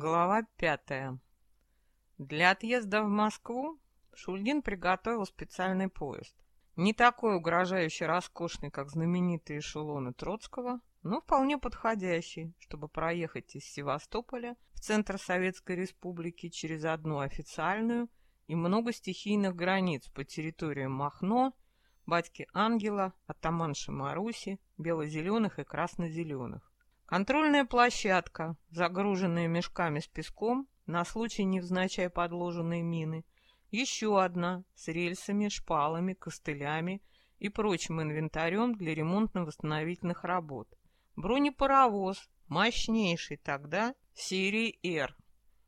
Глава пятая. Для отъезда в Москву Шульгин приготовил специальный поезд. Не такой угрожающий роскошный, как знаменитые эшелоны Троцкого, но вполне подходящий, чтобы проехать из Севастополя в центр Советской Республики через одну официальную и много стихийных границ по территориям Махно, Батьки Ангела, Атаманши Маруси, бело-зеленых и красно-зеленых. Контрольная площадка, загруженная мешками с песком, на случай невзначай подложенной мины. Еще одна с рельсами, шпалами, костылями и прочим инвентарем для ремонтно-восстановительных работ. Бронепаровоз, мощнейший тогда, серии «Р».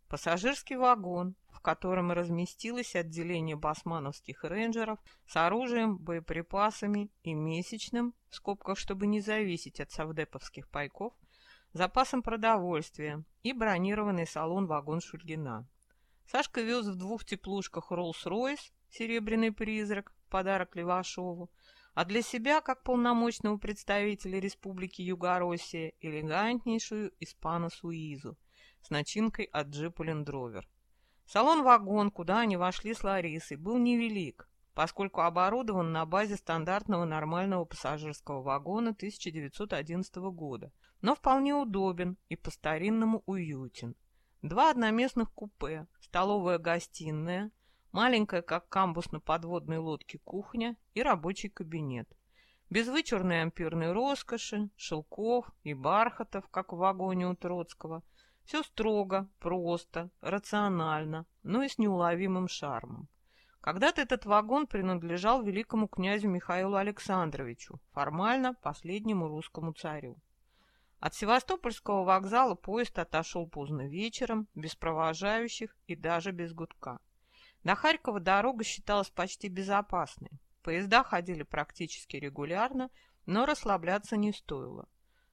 Пассажирский вагон, в котором разместилось отделение басмановских рейнджеров с оружием, боеприпасами и месячным, в скобках, чтобы не зависеть от совдеповских пайков, запасом продовольствия и бронированный салон-вагон Шульгина. Сашка вез в двух теплушках Роллс-Ройс, серебряный призрак, подарок Левашову, а для себя, как полномочного представителя Республики Югороссия, элегантнейшую Испано-Суизу с начинкой от джипа Лендровер. Салон-вагон, куда они вошли с Ларисой, был невелик, поскольку оборудован на базе стандартного нормального пассажирского вагона 1911 года, но вполне удобен и по-старинному уютен. Два одноместных купе, столовая-гостиная, маленькая, как камбус на подводной лодке, кухня и рабочий кабинет. Без вычурной ампирной роскоши, шелков и бархатов, как в вагоне у Троцкого. Все строго, просто, рационально, но и с неуловимым шармом. Когда-то этот вагон принадлежал великому князю Михаилу Александровичу, формально последнему русскому царю. От Севастопольского вокзала поезд отошел поздно вечером, без провожающих и даже без гудка. До Харькова дорога считалась почти безопасной. Поезда ходили практически регулярно, но расслабляться не стоило.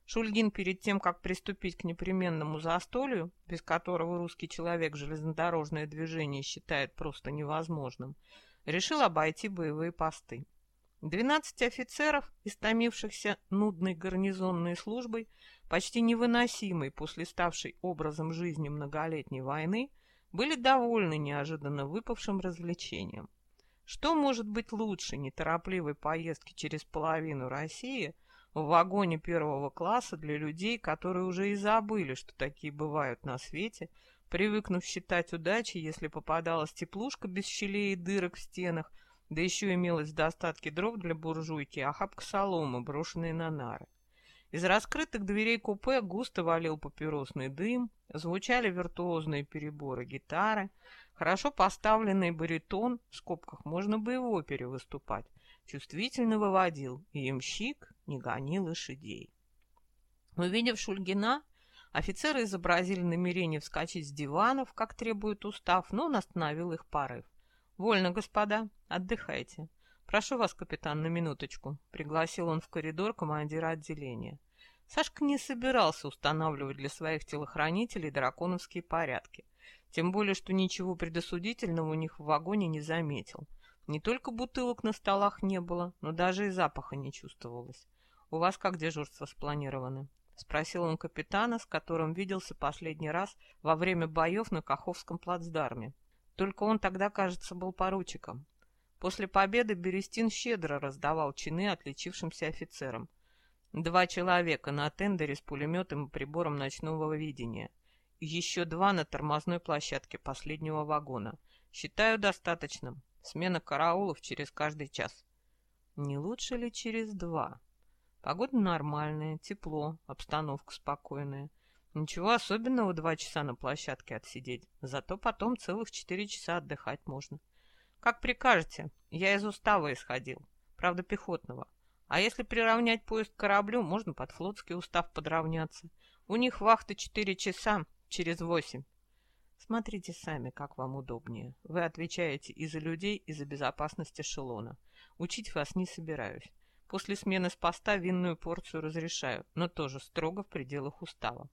Шульгин перед тем, как приступить к непременному застолью, без которого русский человек железнодорожное движение считает просто невозможным, решил обойти боевые посты. Двенадцать офицеров, истомившихся нудной гарнизонной службой, почти невыносимой после ставшей образом жизни многолетней войны, были довольны неожиданно выпавшим развлечением. Что может быть лучше неторопливой поездки через половину России в вагоне первого класса для людей, которые уже и забыли, что такие бывают на свете, привыкнув считать удачей, если попадалась теплушка без щелей и дырок в стенах, да еще имелось в достатке дров для буржуйки, а хапка соломы, брошенные на нары. Из раскрытых дверей купе густо валил папиросный дым, звучали виртуозные переборы гитары, хорошо поставленный баритон, в скобках можно бы и в опере выступать, чувствительно выводил, и ямщик не гони лошадей. Увидев Шульгина, офицеры изобразили намерение вскочить с диванов, как требует устав, но он остановил их порыв. «Вольно, господа, отдыхайте. «Прошу вас, капитан, на минуточку», — пригласил он в коридор командира отделения. Сашка не собирался устанавливать для своих телохранителей драконовские порядки, тем более, что ничего предосудительного у них в вагоне не заметил. Не только бутылок на столах не было, но даже и запаха не чувствовалось. «У вас как дежурство спланированы?» — спросил он капитана, с которым виделся последний раз во время боев на Каховском плацдарме. Только он тогда, кажется, был поручиком. После победы Берестин щедро раздавал чины отличившимся офицерам. Два человека на тендере с пулеметом и прибором ночного видения. еще два на тормозной площадке последнего вагона. Считаю достаточным. Смена караулов через каждый час. Не лучше ли через два? Погода нормальная, тепло, обстановка спокойная. Ничего особенного два часа на площадке отсидеть. Зато потом целых четыре часа отдыхать можно. Как прикажете. Я из устава исходил. Правда, пехотного. А если приравнять поезд к кораблю, можно под флотский устав подравняться. У них вахта четыре часа, через восемь. Смотрите сами, как вам удобнее. Вы отвечаете и за людей, и за безопасность эшелона. Учить вас не собираюсь. После смены с поста винную порцию разрешаю, но тоже строго в пределах устава.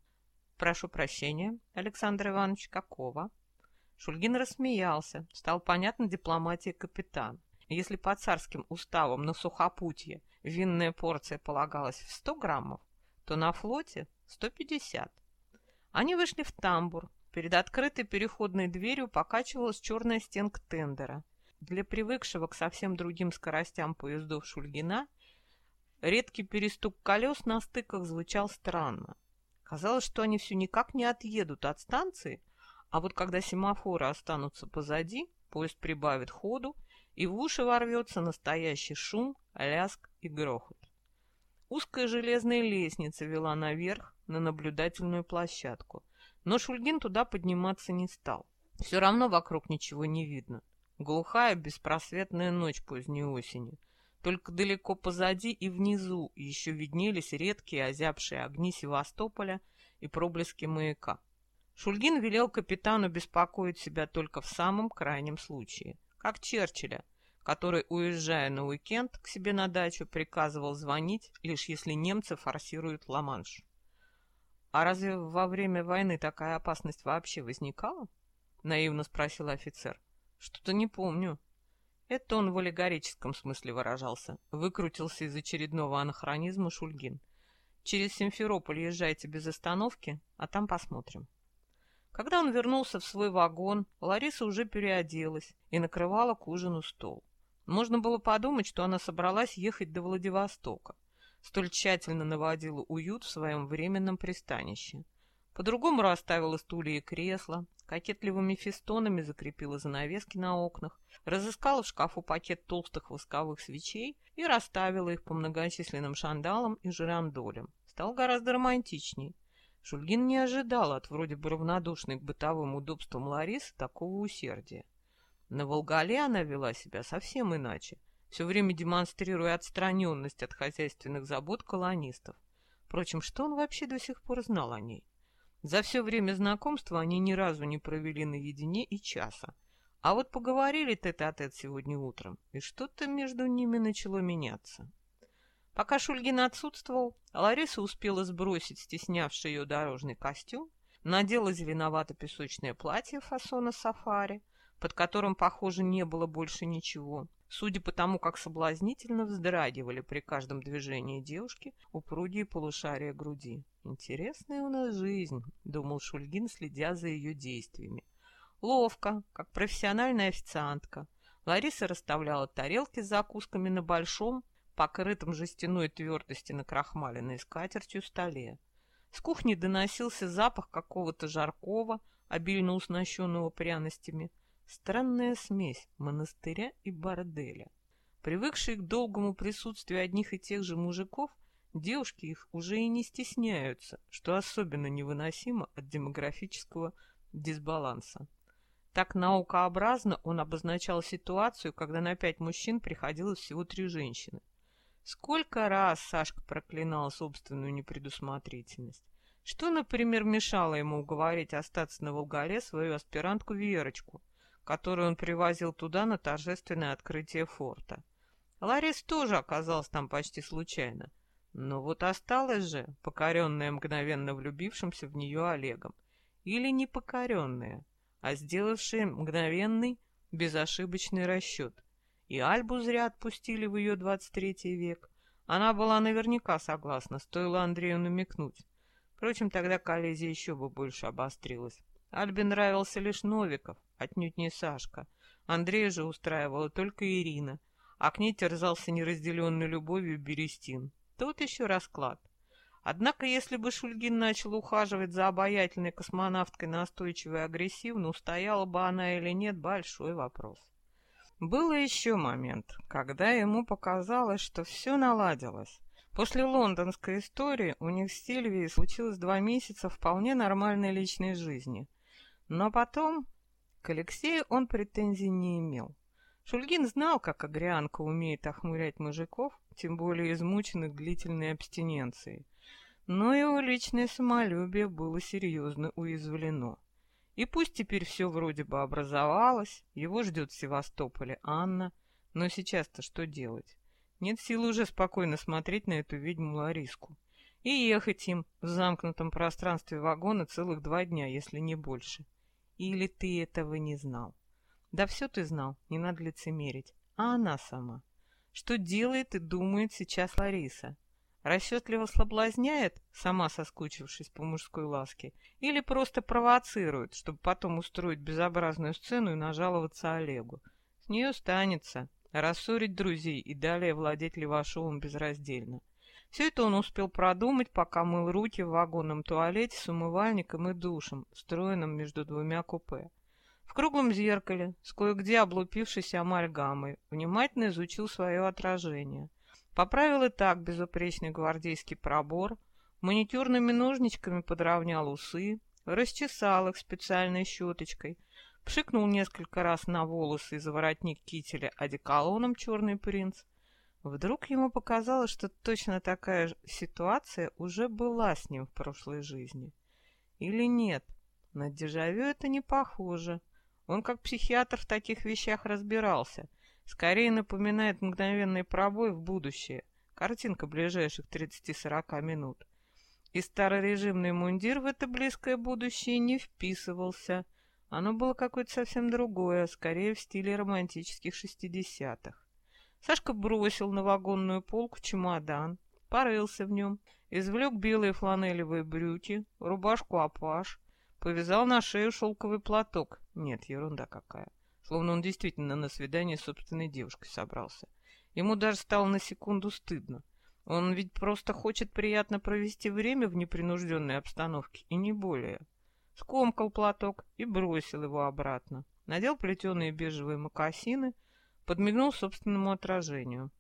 Прошу прощения, Александр Иванович, какого? Шульгин рассмеялся. Стал понятна дипломатия капитана. Если по царским уставам на сухопутье винная порция полагалась в 100 граммов, то на флоте 150. Они вышли в тамбур, Перед открытой переходной дверью покачивалась черная стенка тендера. Для привыкшего к совсем другим скоростям поездов Шульгина редкий перестук колес на стыках звучал странно. Казалось, что они все никак не отъедут от станции, а вот когда семафоры останутся позади, поезд прибавит ходу, и в уши ворвется настоящий шум, ляск и грохот. Узкая железная лестница вела наверх на наблюдательную площадку, но Шульгин туда подниматься не стал. Все равно вокруг ничего не видно. Глухая, беспросветная ночь поздней осени. Только далеко позади и внизу еще виднелись редкие озябшие огни Севастополя и проблески маяка. Шульгин велел капитану беспокоить себя только в самом крайнем случае, как Черчилля, который, уезжая на уикенд к себе на дачу, приказывал звонить, лишь если немцы форсируют Ла-Манш. «А разве во время войны такая опасность вообще возникала?» — наивно спросил офицер. «Что-то не помню». Это он в аллегорическом смысле выражался. Выкрутился из очередного анахронизма Шульгин. «Через Симферополь езжайте без остановки, а там посмотрим». Когда он вернулся в свой вагон, Лариса уже переоделась и накрывала к ужину стол. Можно было подумать, что она собралась ехать до Владивостока. Столь тщательно наводила уют в своем временном пристанище. По-другому расставила стулья и кресла, кокетливыми фестонами закрепила занавески на окнах, разыскала в шкафу пакет толстых восковых свечей и расставила их по многочисленным шандалам и жирандолям. Стал гораздо романтичней. Шульгин не ожидал от вроде бы равнодушной к бытовым удобствам Ларисы такого усердия. На Волгале она вела себя совсем иначе, все время демонстрируя отстраненность от хозяйственных забот колонистов. Впрочем, что он вообще до сих пор знал о ней? За все время знакомства они ни разу не провели наедине и часа. А вот поговорили тет-а-тет -тет сегодня утром, и что-то между ними начало меняться. Пока Шульгин отсутствовал, Лариса успела сбросить стеснявший ее дорожный костюм, надела зеленовато-песочное платье фасона сафари, под которым, похоже, не было больше ничего, судя по тому, как соблазнительно вздрагивали при каждом движении девушки упругие полушария груди. «Интересная у нас жизнь», — думал Шульгин, следя за ее действиями. Ловко, как профессиональная официантка, Лариса расставляла тарелки с закусками на большом, покрытом жестяной твердости на крахмаленной скатертью столе. С кухни доносился запах какого-то жаркого, обильно уснащенного пряностями. Странная смесь монастыря и борделя. Привыкшие к долгому присутствию одних и тех же мужиков, девушки их уже и не стесняются, что особенно невыносимо от демографического дисбаланса. Так наукообразно он обозначал ситуацию, когда на пять мужчин приходилось всего три женщины. Сколько раз Сашка проклинал собственную непредусмотрительность. Что, например, мешало ему уговорить остаться на Волгаре свою аспирантку Верочку, которую он привозил туда на торжественное открытие форта. Ларис тоже оказалась там почти случайно. Но вот осталась же, покоренная мгновенно влюбившимся в нее Олегом. Или не покоренная, а сделавшая мгновенный, безошибочный расчет. И Альбу зря отпустили в ее 23 век. Она была наверняка согласна, стоило Андрею намекнуть. Впрочем, тогда коллизия еще бы больше обострилась. Альбе нравился лишь Новиков, отнюдь не Сашка. Андрея же устраивала только Ирина, а к ней терзался неразделенной любовью Берестин. Тут еще расклад. Однако, если бы Шульгин начал ухаживать за обаятельной космонавткой настойчиво и агрессивно, устояла бы она или нет, большой вопрос. Был еще момент, когда ему показалось, что все наладилось. После лондонской истории у них с Сильвией случилось два месяца вполне нормальной личной жизни. Но потом к Алексею он претензий не имел. Шульгин знал, как Агрианка умеет охмурять мужиков, тем более измученных длительной абстиненцией. Но его личное самолюбие было серьезно уязвлено. И пусть теперь все вроде бы образовалось, его ждет в Севастополе Анна, но сейчас-то что делать? Нет силы уже спокойно смотреть на эту ведьму Лариску. И ехать им в замкнутом пространстве вагона целых два дня, если не больше. Или ты этого не знал? Да все ты знал, не надо лицемерить. А она сама? Что делает и думает сейчас Лариса? Расчетливо соблазняет, сама соскучившись по мужской ласке, или просто провоцирует, чтобы потом устроить безобразную сцену и нажаловаться Олегу. С нее станется рассорить друзей и далее владеть Левашовым безраздельно. Все это он успел продумать, пока мыл руки в вагонном туалете с умывальником и душем, встроенным между двумя купе. В круглом зеркале, с кое-где облупившейся амальгамой, внимательно изучил свое отражение. Поправил и так безупречный гвардейский пробор, маникюрными ножничками подровнял усы, расчесал их специальной щеточкой, пшикнул несколько раз на волосы из воротник кителя одеколоном «Черный принц», Вдруг ему показалось, что точно такая ситуация уже была с ним в прошлой жизни. Или нет? На дежавю это не похоже. Он как психиатр в таких вещах разбирался. Скорее напоминает мгновенный пробой в будущее. Картинка ближайших 30-40 минут. И старорежимный мундир в это близкое будущее не вписывался. Оно было какое-то совсем другое, скорее в стиле романтических шестидесятых. Сашка бросил на вагонную полку чемодан, порылся в нем, извлек белые фланелевые брюки, рубашку апаш, повязал на шею шелковый платок. Нет, ерунда какая. Словно он действительно на свидание с собственной девушкой собрался. Ему даже стало на секунду стыдно. Он ведь просто хочет приятно провести время в непринужденной обстановке, и не более. Скомкал платок и бросил его обратно. Надел плетеные бежевые мокасины — подмигнул собственному отражению.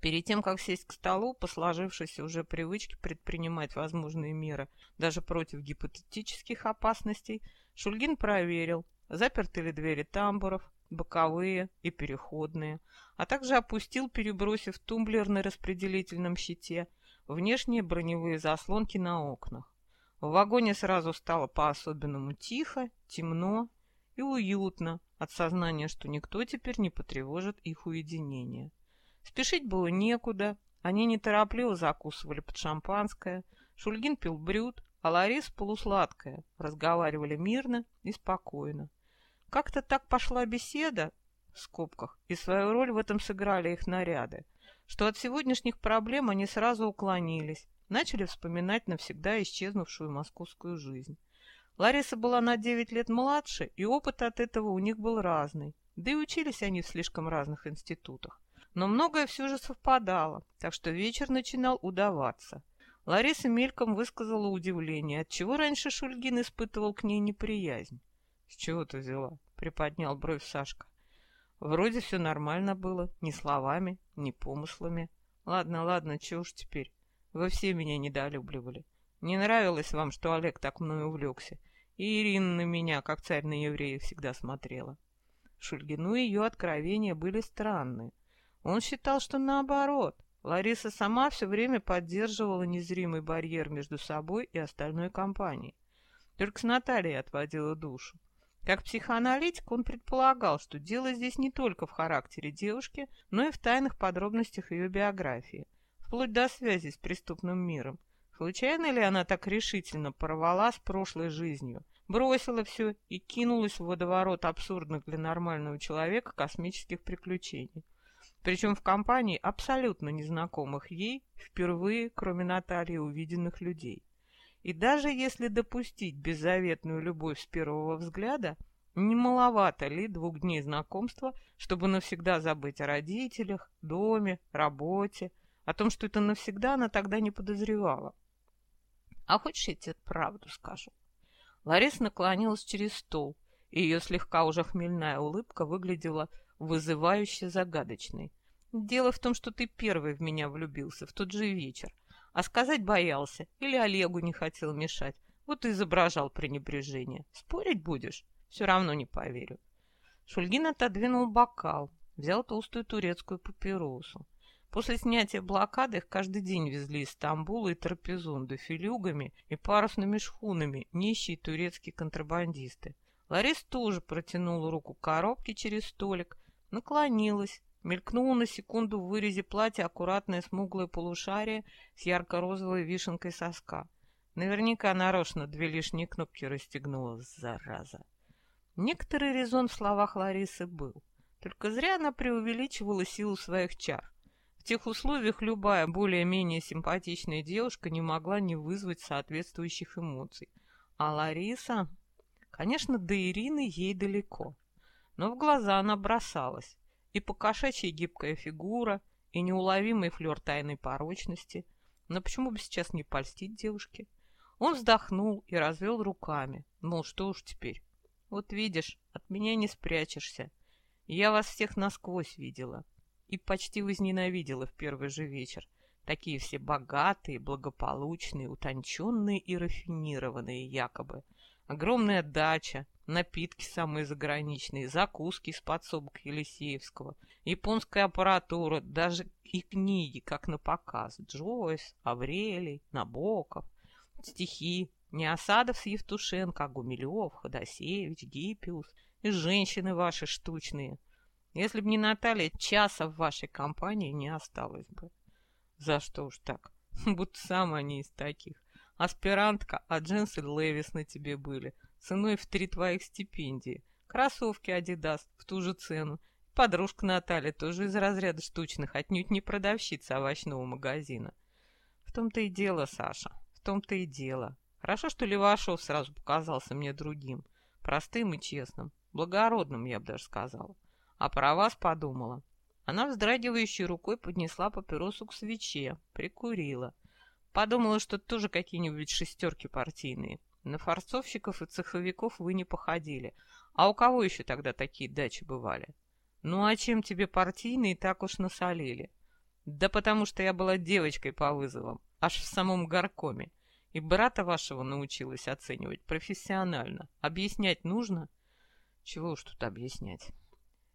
Перед тем, как сесть к столу, по сложившейся уже привычке предпринимать возможные меры даже против гипотетических опасностей, Шульгин проверил, заперты ли двери тамбуров, боковые и переходные, а также опустил, перебросив тумблер на распределительном щите, внешние броневые заслонки на окнах. В вагоне сразу стало по-особенному тихо, темно и уютно от сознания, что никто теперь не потревожит их уединение. Спешить было некуда, они неторопливо закусывали под шампанское, Шульгин пил брют, а Ларис полусладкое, разговаривали мирно и спокойно. Как-то так пошла беседа, в скобках, и свою роль в этом сыграли их наряды, что от сегодняшних проблем они сразу уклонились, начали вспоминать навсегда исчезнувшую московскую жизнь. Лариса была на 9 лет младше, и опыт от этого у них был разный. Да и учились они в слишком разных институтах. Но многое все же совпадало, так что вечер начинал удаваться. Лариса мельком высказала удивление, отчего раньше Шульгин испытывал к ней неприязнь. «С чего ты взяла?» — приподнял бровь Сашка. «Вроде все нормально было, ни словами, ни помыслами. Ладно, ладно, чего уж теперь. Вы все меня недолюбливали. Не нравилось вам, что Олег так мной увлекся. Ирина на меня, как царь на евреев, всегда смотрела. Шульгину ее откровения были странны. Он считал, что наоборот. Лариса сама все время поддерживала незримый барьер между собой и остальной компанией. Только с Натальей отводила душу. Как психоаналитик он предполагал, что дело здесь не только в характере девушки, но и в тайных подробностях ее биографии, вплоть до связи с преступным миром, Случайно ли она так решительно порвала с прошлой жизнью, бросила все и кинулась в водоворот абсурдных для нормального человека космических приключений? Причем в компании абсолютно незнакомых ей, впервые, кроме Натальи, увиденных людей. И даже если допустить беззаветную любовь с первого взгляда, не маловато ли двух дней знакомства, чтобы навсегда забыть о родителях, доме, работе, о том, что это навсегда она тогда не подозревала. А хочешь, я тебе правду скажу? Лариса наклонилась через стол, и ее слегка уже хмельная улыбка выглядела вызывающе загадочной. Дело в том, что ты первый в меня влюбился в тот же вечер, а сказать боялся или Олегу не хотел мешать. Вот и изображал пренебрежение. Спорить будешь? Все равно не поверю. Шульгин отодвинул бокал, взял толстую турецкую папиросу. После снятия блокады их каждый день везли из Стамбула и Трапезунда филюгами и парусными шхунами нищие турецкие контрабандисты. Ларис тоже протянула руку к коробке через столик, наклонилась, мелькнула на секунду в вырезе платья аккуратное смуглое полушарие с ярко-розовой вишенкой соска. Наверняка нарочно две лишние кнопки расстегнула, зараза. Некоторый резон в словах Ларисы был. Только зря она преувеличивала силу своих чар. В тех условиях любая более-менее симпатичная девушка не могла не вызвать соответствующих эмоций. А Лариса... Конечно, до Ирины ей далеко. Но в глаза она бросалась. И покошачья гибкая фигура, и неуловимый флер тайной порочности. Но почему бы сейчас не польстить девушке? Он вздохнул и развел руками. Мол, что уж теперь. Вот видишь, от меня не спрячешься. Я вас всех насквозь видела и почти возненавидела в первый же вечер. Такие все богатые, благополучные, утонченные и рафинированные якобы. Огромная дача, напитки самые заграничные, закуски из подсобок Елисеевского, японская аппаратура, даже и книги, как на показ. Джойс, Аврелий, Набоков, стихи, Неосадов с Евтушенко, Гумилев, Ходосевич, Гиппиус и женщины ваши штучные — если б не Наталья, часа в вашей компании не осталось бы. За что уж так? Будто сам они из таких. Аспирантка, а джинсы Левис на тебе были. Ценой в три твоих стипендии. Кроссовки Адидас в ту же цену. Подружка Наталья тоже из разряда штучных, отнюдь не продавщица овощного магазина. В том-то и дело, Саша, в том-то и дело. Хорошо, что Левашов сразу показался мне другим. Простым и честным. Благородным, я бы даже сказала а про вас подумала. Она вздрагивающей рукой поднесла папиросу к свече, прикурила. Подумала, что тоже какие-нибудь шестерки партийные. На форцовщиков и цеховиков вы не походили. А у кого еще тогда такие дачи бывали? Ну а чем тебе партийные так уж насолили? Да потому что я была девочкой по вызовам, аж в самом горкоме. И брата вашего научилась оценивать профессионально. Объяснять нужно? Чего уж тут объяснять.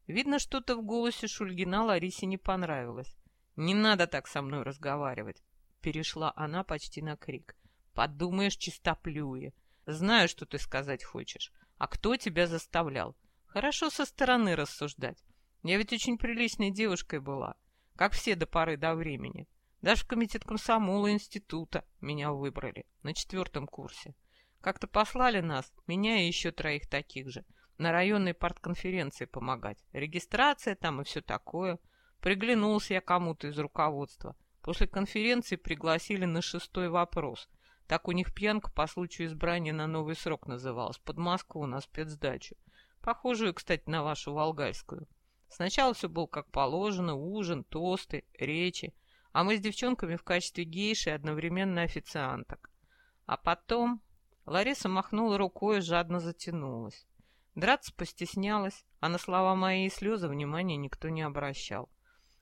Видно, что-то в голосе Шульгина Ларисе не понравилось. «Не надо так со мной разговаривать!» Перешла она почти на крик. «Подумаешь, чистоплюе! Знаю, что ты сказать хочешь. А кто тебя заставлял? Хорошо со стороны рассуждать. Я ведь очень приличной девушкой была, как все до поры до времени. Даже в комитет комсомола института меня выбрали на четвертом курсе. Как-то послали нас, меня и еще троих таких же, на районной партконференции помогать. Регистрация там и все такое. Приглянулся я кому-то из руководства. После конференции пригласили на шестой вопрос. Так у них пьянка по случаю избрания на новый срок называлась. Под Москву на спецдачу. Похожую, кстати, на вашу Волгальскую. Сначала все было как положено, ужин, тосты, речи. А мы с девчонками в качестве гейши одновременно официанток. А потом... Лариса махнула рукой и жадно затянулась. Драться постеснялась, а на слова мои и слезы внимания никто не обращал.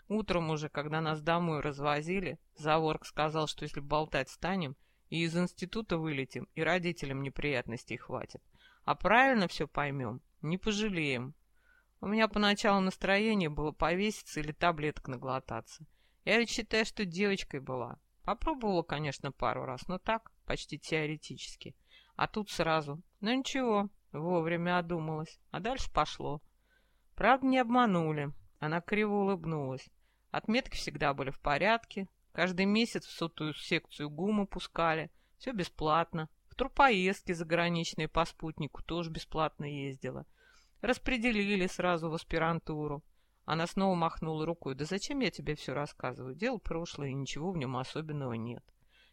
Утром уже, когда нас домой развозили, Заворк сказал, что если болтать станем, и из института вылетим, и родителям неприятностей хватит. А правильно все поймем, не пожалеем. У меня поначалу настроение было повеситься или таблеток наглотаться. Я ведь считаю, что девочкой была. Попробовала, конечно, пару раз, но так, почти теоретически. А тут сразу. Ну ничего, Вовремя одумалась, а дальше пошло. Правда, не обманули. Она криво улыбнулась. Отметки всегда были в порядке. Каждый месяц в сотую секцию ГУМа пускали. Все бесплатно. В турпоездки заграничные по спутнику тоже бесплатно ездила. Распределили сразу в аспирантуру. Она снова махнула рукой. «Да зачем я тебе все рассказываю? Дело прошлое, и ничего в нем особенного нет.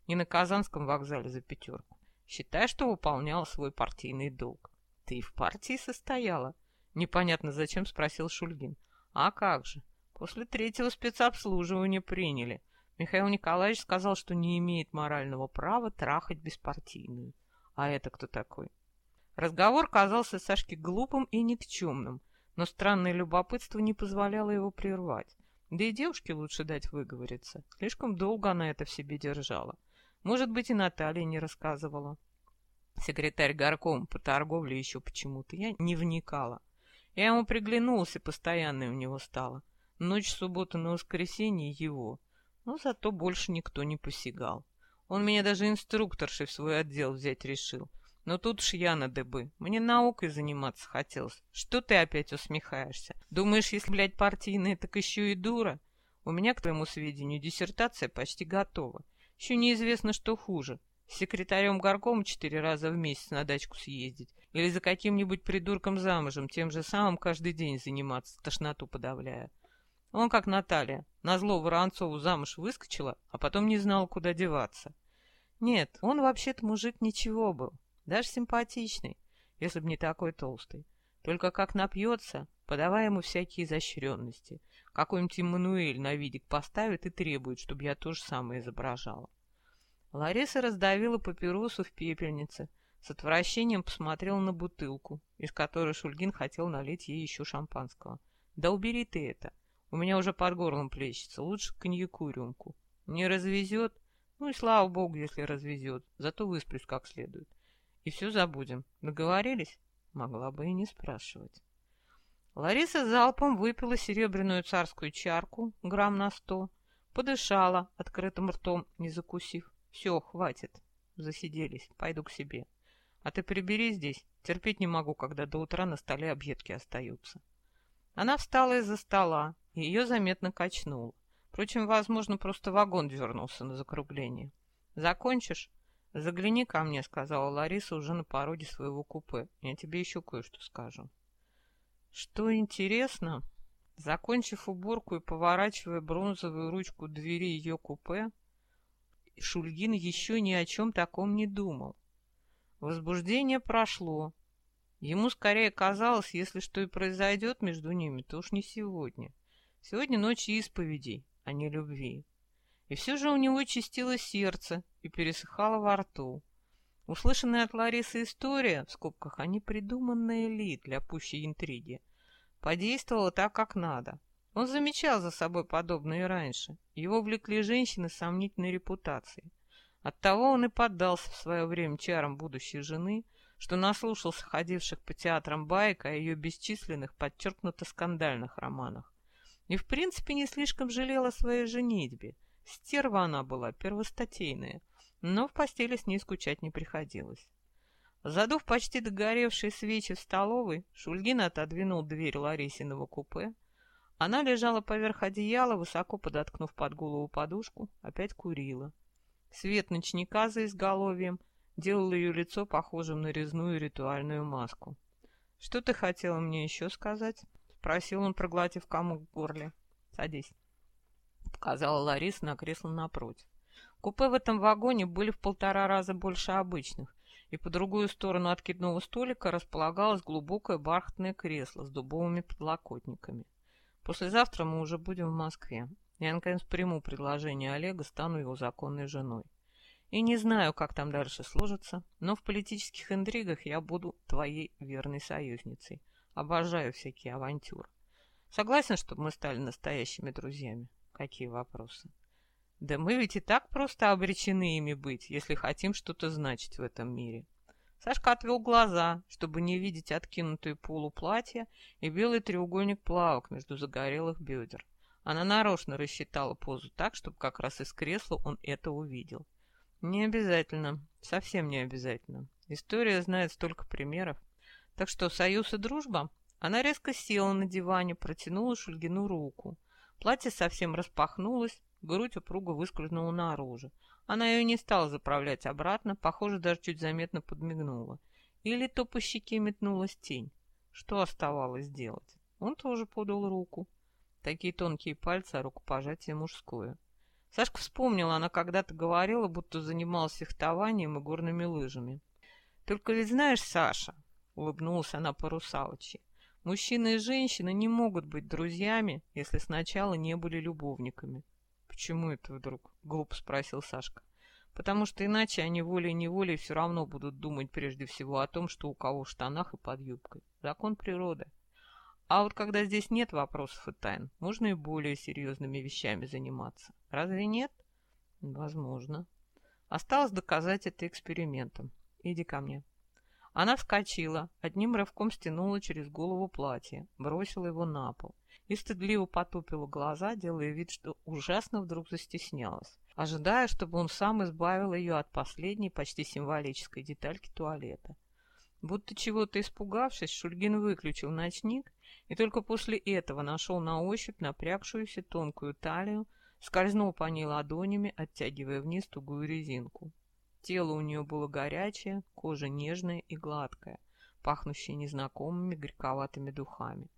Не на Казанском вокзале за пятерку. Считай, что выполняла свой партийный долг. Ты в партии состояла? Непонятно зачем спросил Шульгин. А как же? После третьего спецобслуживания приняли. Михаил Николаевич сказал, что не имеет морального права трахать беспартийную. А это кто такой? Разговор казался Сашке глупым и никчемным, но странное любопытство не позволяло его прервать. Да и девушке лучше дать выговориться. Слишком долго она это в себе держала. Может быть, и Наталья не рассказывала секретарь горком по торговле еще почему-то. Я не вникала. Я ему приглянулся, постоянно у него стало. Ночь субботы на воскресенье его. Но зато больше никто не посягал. Он меня даже инструкторшей в свой отдел взять решил. Но тут уж я на дыбы. Мне наукой заниматься хотелось. Что ты опять усмехаешься? Думаешь, если, блядь, партийная, так еще и дура? У меня, к твоему сведению, диссертация почти готова. Еще неизвестно, что хуже с секретарем горкома четыре раза в месяц на дачку съездить или за каким-нибудь придурком замужем, тем же самым каждый день заниматься, тошноту подавляя. Он как Наталья, назло Воронцову замуж выскочила, а потом не знал, куда деваться. Нет, он вообще-то мужик ничего был, даже симпатичный, если б не такой толстый. Только как напьется, подавая ему всякие изощренности. Какой-нибудь Эммануэль на видик поставит и требует, чтобы я то же самое изображала. Лариса раздавила папиросу в пепельнице, с отвращением посмотрела на бутылку, из которой Шульгин хотел налить ей еще шампанского. «Да убери ты это! У меня уже под горлом плещется, лучше коньяку рюмку. Не развезет? Ну и слава богу, если развезет, зато высплюсь как следует. И все забудем. Договорились?» Могла бы и не спрашивать. Лариса залпом выпила серебряную царскую чарку, грамм на сто, подышала открытым ртом, не закусив. Все, хватит. Засиделись, пойду к себе. А ты прибери здесь. Терпеть не могу, когда до утра на столе объедки остаются. Она встала из-за стола, и ее заметно качнуло. Впрочем, возможно, просто вагон дернулся на закругление. «Закончишь?» «Загляни ко мне», — сказала Лариса уже на пороге своего купе. «Я тебе еще кое-что скажу». Что интересно, закончив уборку и поворачивая бронзовую ручку двери ее купе, Шульгин еще ни о чем таком не думал. Возбуждение прошло. Ему скорее казалось, если что и произойдет между ними, то уж не сегодня. Сегодня ночь исповедей, а не любви. И все же у него чистило сердце и пересыхало во рту. Услышанная от Ларисы история, в скобках, а не придуманная ли для пущей интриги, подействовала так, как надо. Он замечал за собой подобное и раньше. Его влекли женщины сомнительной репутацией. Оттого он и поддался в свое время чарам будущей жены, что наслушался ходивших по театрам баек о ее бесчисленных, подчеркнуто скандальных романах. И в принципе не слишком жалел о своей женитьбе. Стерва она была, первостатейная, но в постели с ней скучать не приходилось. Задув почти догоревшие свечи в столовой, Шульгин отодвинул дверь Ларисиного купе. Она лежала поверх одеяла, высоко подоткнув под голову подушку, опять курила. Свет ночника за изголовьем делал ее лицо похожим на резную ритуальную маску. «Что ты хотела мне еще сказать?» — спросил он, проглотив комок в горле. «Садись», — показала Лариса на кресло напротив. Купе в этом вагоне были в полтора раза больше обычных, и по другую сторону откидного столика располагалось глубокое бархатное кресло с дубовыми подлокотниками. Послезавтра мы уже будем в Москве. Я, наконец, приму предложение Олега, стану его законной женой. И не знаю, как там дальше сложится, но в политических интригах я буду твоей верной союзницей. Обожаю всякие авантюры. Согласен, чтобы мы стали настоящими друзьями? Какие вопросы? Да мы ведь и так просто обречены ими быть, если хотим что-то значить в этом мире. Сашка отвел глаза, чтобы не видеть откинутую полу платья и белый треугольник плавок между загорелых бедер. Она нарочно рассчитала позу так, чтобы как раз из кресла он это увидел. Не обязательно, совсем не обязательно. История знает столько примеров. Так что союз и дружба? Она резко села на диване, протянула Шульгину руку. Платье совсем распахнулось, Грудь упруго выскользнула наружу. Она ее не стала заправлять обратно, похоже, даже чуть заметно подмигнула. Или то по щеке метнулась тень. Что оставалось делать? Он тоже подал руку. Такие тонкие пальцы, а рукопожатие мужское. Сашка вспомнила, она когда-то говорила, будто занималась фехтованием и горными лыжами. «Только ведь знаешь, Саша», — улыбнулась она по-русалочи, «мужчина и женщина не могут быть друзьями, если сначала не были любовниками. «Почему это вдруг?» — глупо спросил Сашка. «Потому что иначе они волей-неволей все равно будут думать прежде всего о том, что у кого в штанах и под юбкой. Закон природы. А вот когда здесь нет вопросов и тайн, можно и более серьезными вещами заниматься. Разве нет? Возможно. Осталось доказать это экспериментом. Иди ко мне. Она вскочила, одним рывком стянула через голову платье, бросила его на пол и стыдливо потупила глаза, делая вид, что ужасно вдруг застеснялась, ожидая, чтобы он сам избавил ее от последней, почти символической детальки туалета. Будто чего-то испугавшись, Шульгин выключил ночник и только после этого нашел на ощупь напрягшуюся тонкую талию, скользнул по ней ладонями, оттягивая вниз тугую резинку. Тело у нее было горячее, кожа нежная и гладкая, пахнущая незнакомыми горьковатыми духами.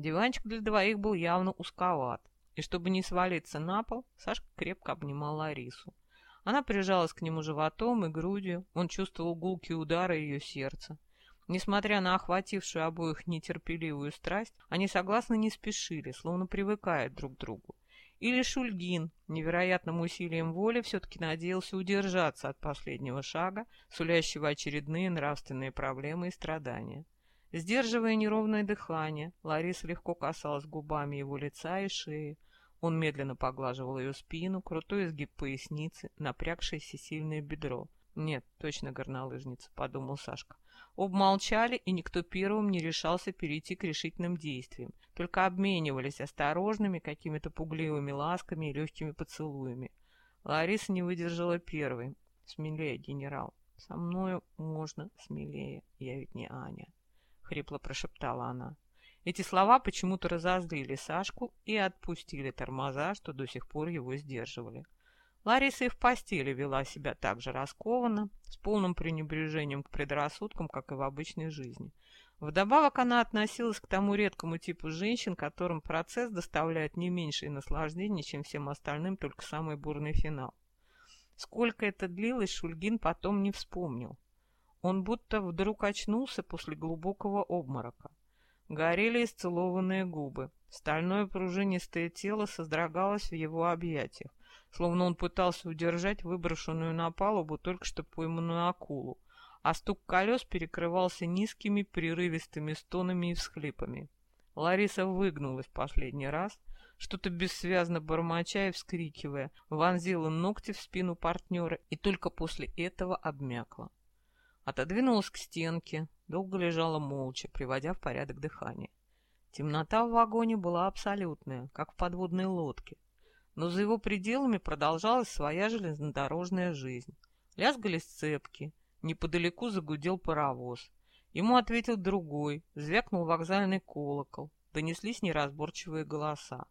Диванчик для двоих был явно узковат, И чтобы не свалиться на пол, Сашка крепко обнимал Ларису. Она прижалась к нему животом и грудью, он чувствовал гулкие удары ее сердца. Несмотря на охватившую обоих нетерпеливую страсть, они согласно не спешили, словно привыкая друг к другу. Или Шульгин невероятным усилием воли все-таки надеялся удержаться от последнего шага, сулящего очередные нравственные проблемы и страдания. Сдерживая неровное дыхание, Лариса легко касалась губами его лица и шеи, он медленно поглаживал ее спину, крутой изгиб поясницы, напрягшееся сильное бедро. «Нет, точно горнолыжница», — подумал Сашка. Оба молчали, и никто первым не решался перейти к решительным действиям, только обменивались осторожными, какими-то пугливыми ласками и легкими поцелуями. Лариса не выдержала первой. «Смелее, генерал. Со мною можно смелее. Я ведь не Аня», — хрипло прошептала она. Эти слова почему-то разозлили Сашку и отпустили тормоза, что до сих пор его сдерживали. Лариса и в постели вела себя так же раскованно, с полным пренебрежением к предрассудкам, как и в обычной жизни. Вдобавок она относилась к тому редкому типу женщин, которым процесс доставляет не меньшее наслаждение, чем всем остальным, только самый бурный финал. Сколько это длилось, Шульгин потом не вспомнил. Он будто вдруг очнулся после глубокого обморока. Горели исцелованные губы. Стальное пружинистое тело содрогалось в его объятиях, словно он пытался удержать выброшенную на палубу только что пойманную акулу, а стук колес перекрывался низкими прерывистыми стонами и всхлипами. Лариса выгнулась последний раз, что-то бессвязно бормоча и вскрикивая, вонзила ногти в спину партнера и только после этого обмякла. Отодвинулась к стенке, долго лежала молча, приводя в порядок дыхание. Темнота в вагоне была абсолютная, как в подводной лодке. Но за его пределами продолжалась своя железнодорожная жизнь. Лязгали сцепки, неподалеку загудел паровоз. Ему ответил другой, звякнул вокзальный колокол, донеслись неразборчивые голоса.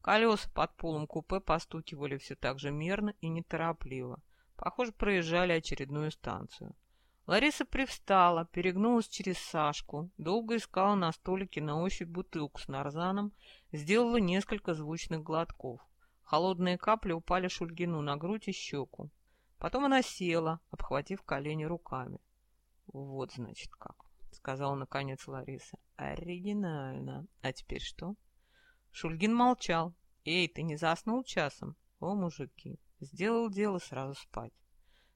Колеса под полом купе постукивали все так же мерно и неторопливо. Похоже, проезжали очередную станцию. Лариса привстала, перегнулась через Сашку, долго искала на столике на ощупь бутылку с нарзаном, сделала несколько звучных глотков. Холодные капли упали Шульгину на грудь и щеку. Потом она села, обхватив колени руками. «Вот, значит, как», — сказала наконец Лариса. «Оригинально. А теперь что?» Шульгин молчал. «Эй, ты не заснул часом?» «О, мужики!» Сделал дело сразу спать.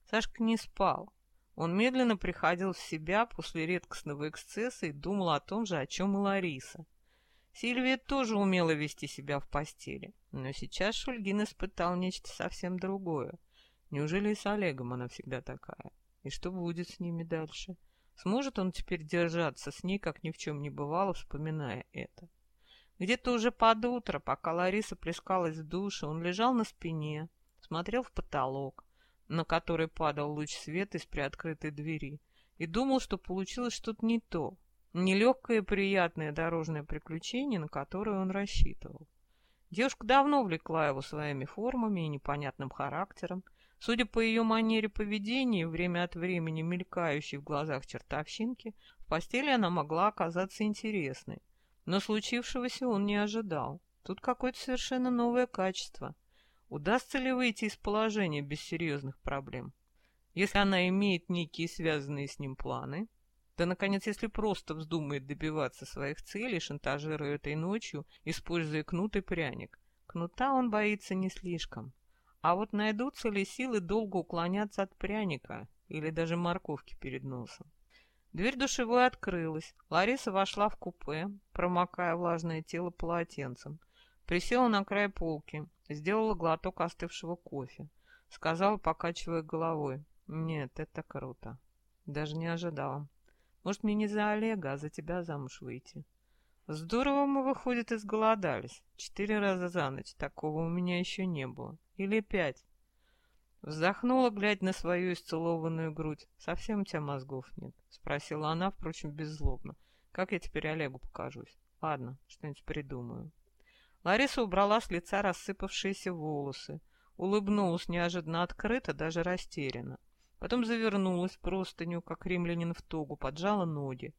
Сашка не спал. Он медленно приходил в себя после редкостного эксцесса и думал о том же, о чем и Лариса. Сильвия тоже умела вести себя в постели, но сейчас Шульгин испытал нечто совсем другое. Неужели и с Олегом она всегда такая? И что будет с ними дальше? Сможет он теперь держаться с ней, как ни в чем не бывало, вспоминая это? Где-то уже под утро, пока Лариса плескалась в душе, он лежал на спине, смотрел в потолок, на который падал луч света из приоткрытой двери, и думал, что получилось что-то не то, нелегкое и приятное дорожное приключение, на которое он рассчитывал. Девушка давно влекла его своими формами и непонятным характером. Судя по ее манере поведения, время от времени мелькающей в глазах чертовщинки, в постели она могла оказаться интересной. Но случившегося он не ожидал. Тут какое-то совершенно новое качество — Удастся ли выйти из положения без серьезных проблем? Если она имеет некие связанные с ним планы, да, наконец, если просто вздумает добиваться своих целей, шантажируя этой ночью, используя кнут и пряник. Кнута он боится не слишком. А вот найдутся ли силы долго уклоняться от пряника или даже морковки перед носом? Дверь душевой открылась. Лариса вошла в купе, промокая влажное тело полотенцем. Присела на край полки, сделала глоток остывшего кофе. Сказала, покачивая головой. Нет, это круто. Даже не ожидала. Может, мне не за Олега, а за тебя замуж выйти. Здорово мы, выходит, изголодались. Четыре раза за ночь. Такого у меня еще не было. Или пять. Вздохнула, глядя на свою исцелованную грудь. «Совсем у тебя мозгов нет?» — спросила она, впрочем, беззлобно. «Как я теперь Олегу покажусь? Ладно, что-нибудь придумаю». Лариса убрала с лица рассыпавшиеся волосы, улыбнулась неожиданно открыто, даже растерянно. Потом завернулась в простыню, как римлянин в тогу, поджала ноги.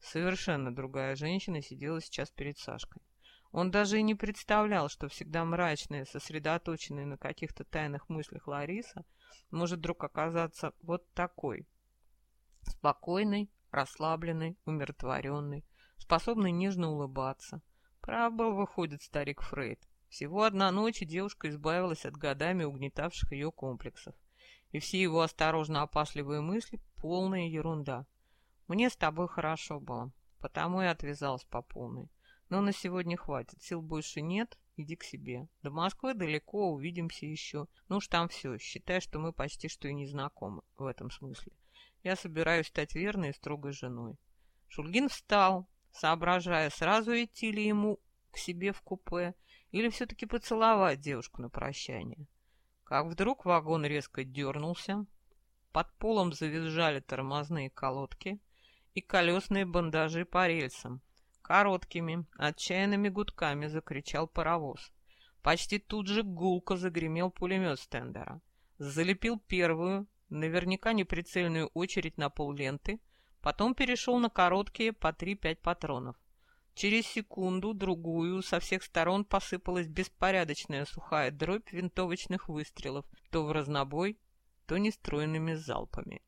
Совершенно другая женщина сидела сейчас перед Сашкой. Он даже и не представлял, что всегда мрачная, сосредоточенная на каких-то тайных мыслях Лариса может вдруг оказаться вот такой. Спокойной, расслабленной, умиротворенной, способной нежно улыбаться. Прав был, выходит, старик Фрейд. Всего одна ночь, и девушка избавилась от годами угнетавших ее комплексов. И все его осторожно опасливые мысли — полная ерунда. Мне с тобой хорошо было, потому и отвязалась по полной. Но на сегодня хватит, сил больше нет, иди к себе. До Москвы далеко, увидимся еще. Ну уж там все, считай, что мы почти что и не знакомы в этом смысле. Я собираюсь стать верной и строгой женой. Шульгин встал, соображая, сразу идти ли ему к себе в купе или все-таки поцеловать девушку на прощание. Как вдруг вагон резко дернулся, под полом завизжали тормозные колодки и колесные бандажи по рельсам. Короткими, отчаянными гудками закричал паровоз. Почти тут же гулко загремел пулемет стендера. Залепил первую, наверняка неприцельную очередь на полленты, потом перешел на короткие по 3-5 патронов. Через секунду, другую, со всех сторон посыпалась беспорядочная сухая дробь винтовочных выстрелов, то в разнобой, то нестроенными залпами.